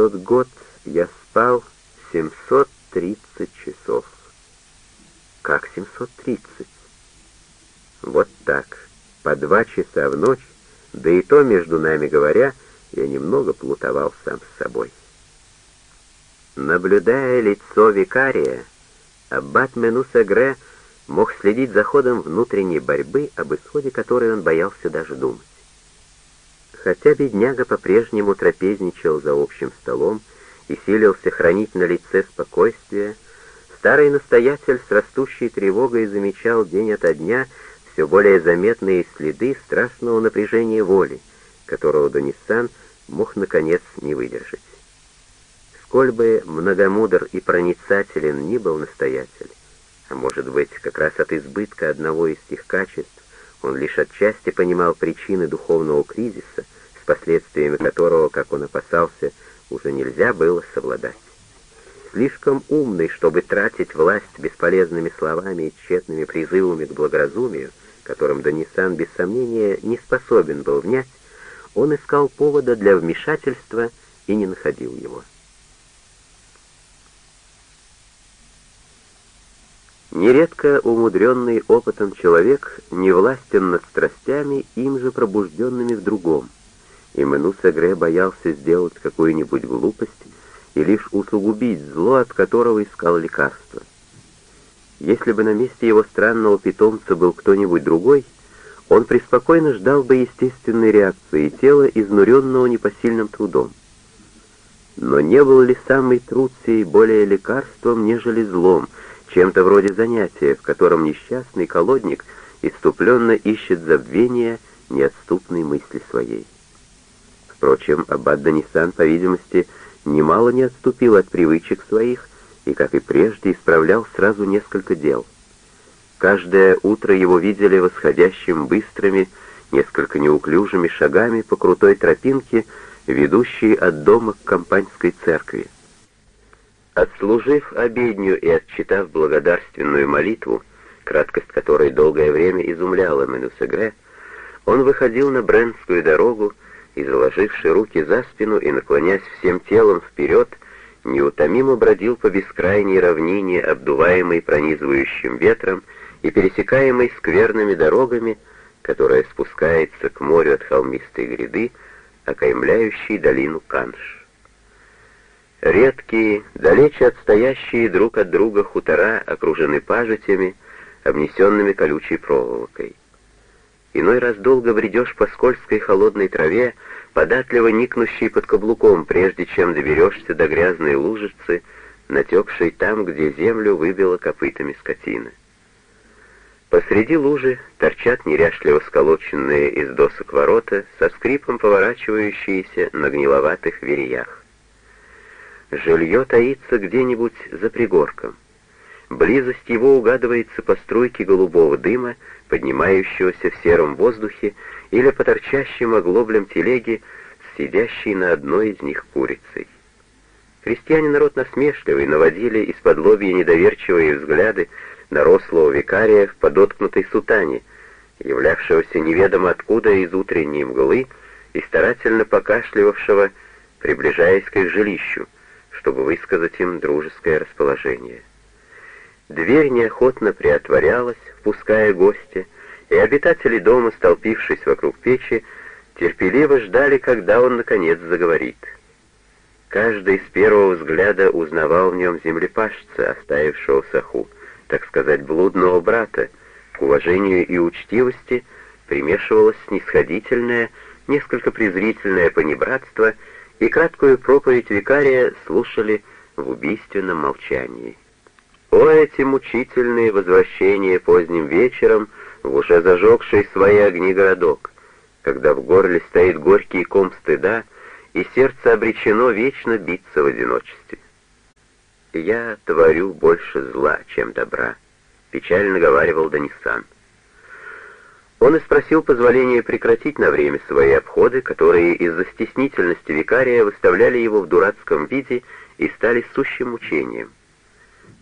тот год я спал 730 часов. Как 730? Вот так, по два часа в ночь, да и то, между нами говоря, я немного плутовал сам с собой. Наблюдая лицо викария, аббат Менусагре мог следить за ходом внутренней борьбы, об исходе которой он боялся даже думать. Хотя бедняга по-прежнему трапезничал за общим столом и силился хранить на лице спокойствие, старый настоятель с растущей тревогой замечал день ото дня все более заметные следы страстного напряжения воли, которого Дониссан мог, наконец, не выдержать. Сколь бы многомудр и проницателен ни был настоятель, а может быть, как раз от избытка одного из тех качеств, он лишь отчасти понимал причины духовного кризиса, с последствиями которого, как он опасался, уже нельзя было совладать. Слишком умный, чтобы тратить власть бесполезными словами и тщетными призывами к благоразумию, которым Дониссан без сомнения не способен был внять, он искал повода для вмешательства и не находил его. Нередко умудренный опытом человек не властен над страстями, им же пробужденными в другом, и Менусагре боялся сделать какую-нибудь глупость и лишь усугубить зло, от которого искал лекарства. Если бы на месте его странного питомца был кто-нибудь другой, он преспокойно ждал бы естественной реакции тела, изнуренного непосильным трудом. Но не был ли самый труд сей более лекарством, нежели злом, чем-то вроде занятия, в котором несчастный колодник иступленно ищет забвения неотступной мысли своей. Впрочем, Аббат Данисан, по видимости, немало не отступил от привычек своих и, как и прежде, исправлял сразу несколько дел. Каждое утро его видели восходящим быстрыми, несколько неуклюжими шагами по крутой тропинке, ведущей от дома к компаньской церкви. Отслужив обедню и отчитав благодарственную молитву, краткость которой долгое время изумляла Менусегре, он выходил на Бренскую дорогу и, заложивши руки за спину и наклонясь всем телом вперед, неутомимо бродил по бескрайней равнине, обдуваемой пронизывающим ветром и пересекаемой скверными дорогами, которая спускается к морю от холмистой гряды, окаймляющей долину Канш. Редкие, далече отстоящие друг от друга хутора окружены пажитями, обнесенными колючей проволокой. Иной раз долго бредешь по скользкой холодной траве, податливо никнущей под каблуком, прежде чем доберешься до грязной лужицы, натекшей там, где землю выбила копытами скотина. Посреди лужи торчат неряшливо сколоченные из досок ворота, со скрипом поворачивающиеся на гниловатых вериях. Жилье таится где-нибудь за пригорком. Близость его угадывается по струйке голубого дыма, поднимающегося в сером воздухе, или по торчащим оглоблям телеги, сидящей на одной из них курицей. Крестьяне народ насмешливый, наводили из-под лобья недоверчивые взгляды на рослого викария в подоткнутой сутане, являвшегося неведомо откуда из утренней мглы и старательно покашливавшего, приближаясь к их жилищу, чтобы высказать им дружеское расположение. Дверь неохотно приотворялась, впуская гостя, и обитатели дома, столпившись вокруг печи, терпеливо ждали, когда он, наконец, заговорит. Каждый с первого взгляда узнавал в нем землепашца, оставившего саху, так сказать, блудного брата. К уважению и учтивости примешивалось снисходительное, несколько презрительное понебратство — и краткую проповедь викария слушали в убийственном молчании. О, эти мучительные возвращения поздним вечером в уже зажегший свои огни городок, когда в горле стоит горький ком стыда, и сердце обречено вечно биться в одиночестве. «Я творю больше зла, чем добра», — печально говаривал Данисан. Он и спросил позволения прекратить на время свои обходы, которые из-за стеснительности викария выставляли его в дурацком виде и стали сущим мучением.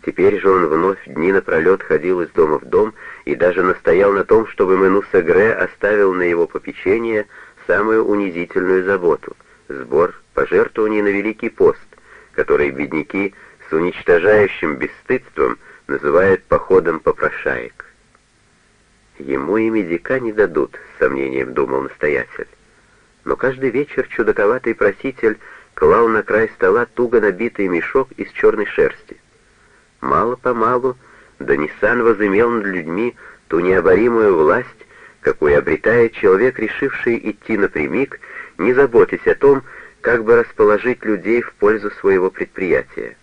Теперь же он вновь дни напролет ходил из дома в дом и даже настоял на том, чтобы Менуса Гре оставил на его попечение самую унизительную заботу — сбор пожертвований на Великий пост, который бедняки с уничтожающим бесстыдством называют походом попрошаек. Ему и медика не дадут, с сомнением думал настоятель. Но каждый вечер чудаковатый проситель клал на край стола туго набитый мешок из черной шерсти. Мало-помалу Данисан возымел над людьми ту необоримую власть, какую обретает человек, решивший идти напрямик, не заботясь о том, как бы расположить людей в пользу своего предприятия.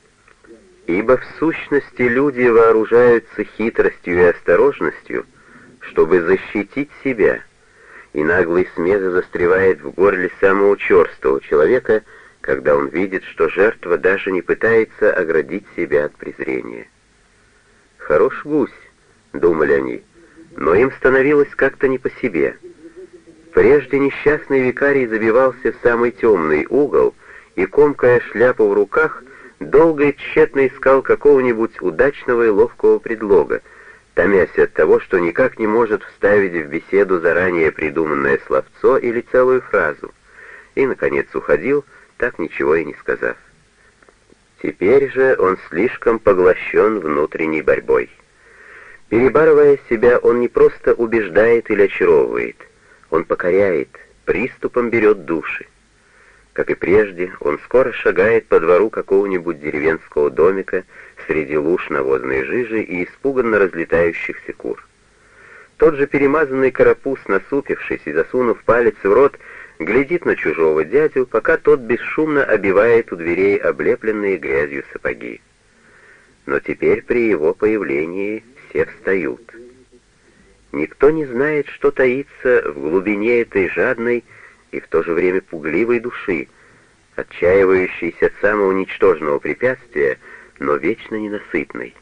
Ибо в сущности люди вооружаются хитростью и осторожностью, чтобы защитить себя, и наглый смех застревает в горле самого черстого человека, когда он видит, что жертва даже не пытается оградить себя от презрения. «Хорош гусь», — думали они, — но им становилось как-то не по себе. Прежде несчастный викарий забивался в самый темный угол и, комкая шляпу в руках, долго и тщетно искал какого-нибудь удачного и ловкого предлога, томясь от того, что никак не может вставить в беседу заранее придуманное словцо или целую фразу, и, наконец, уходил, так ничего и не сказав. Теперь же он слишком поглощен внутренней борьбой. Перебарывая себя, он не просто убеждает или очаровывает, он покоряет, приступом берет души. Как и прежде, он скоро шагает по двору какого-нибудь деревенского домика среди луж навозной жижи и испуганно разлетающихся кур. Тот же перемазанный карапуз, насупившись и засунув палец в рот, глядит на чужого дядю, пока тот бесшумно обивает у дверей облепленные грязью сапоги. Но теперь при его появлении все встают. Никто не знает, что таится в глубине этой жадной и в то же время пугливой души, отчаивающейся от самого ничтожного препятствия, но вечно ненасытной.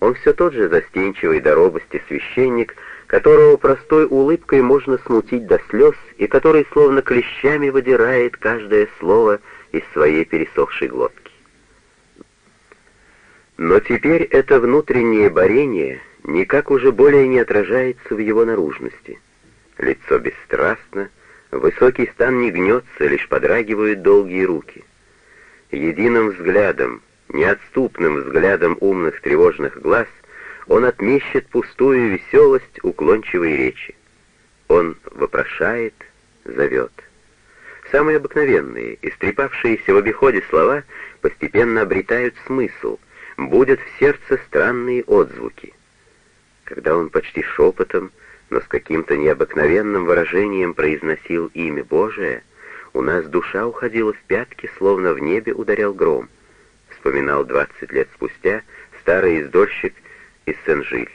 Он все тот же застенчивый до робости священник, которого простой улыбкой можно смутить до слез и который словно клещами выдирает каждое слово из своей пересохшей глотки. Но теперь это внутреннее борение никак уже более не отражается в его наружности. Лицо бесстрастно, высокий стан не гнется, лишь подрагивают долгие руки. Единым взглядом, неотступным взглядом умных тревожных глаз он отмещет пустую веселость уклончивой речи. Он вопрошает, зовет. Самые обыкновенные, истрепавшиеся в обиходе слова постепенно обретают смысл, будет в сердце странные отзвуки. Когда он почти шепотом, но с каким-то необыкновенным выражением произносил имя Божие, у нас душа уходила в пятки, словно в небе ударял гром. Вспоминал двадцать лет спустя старый издольщик из Сен-Жиль.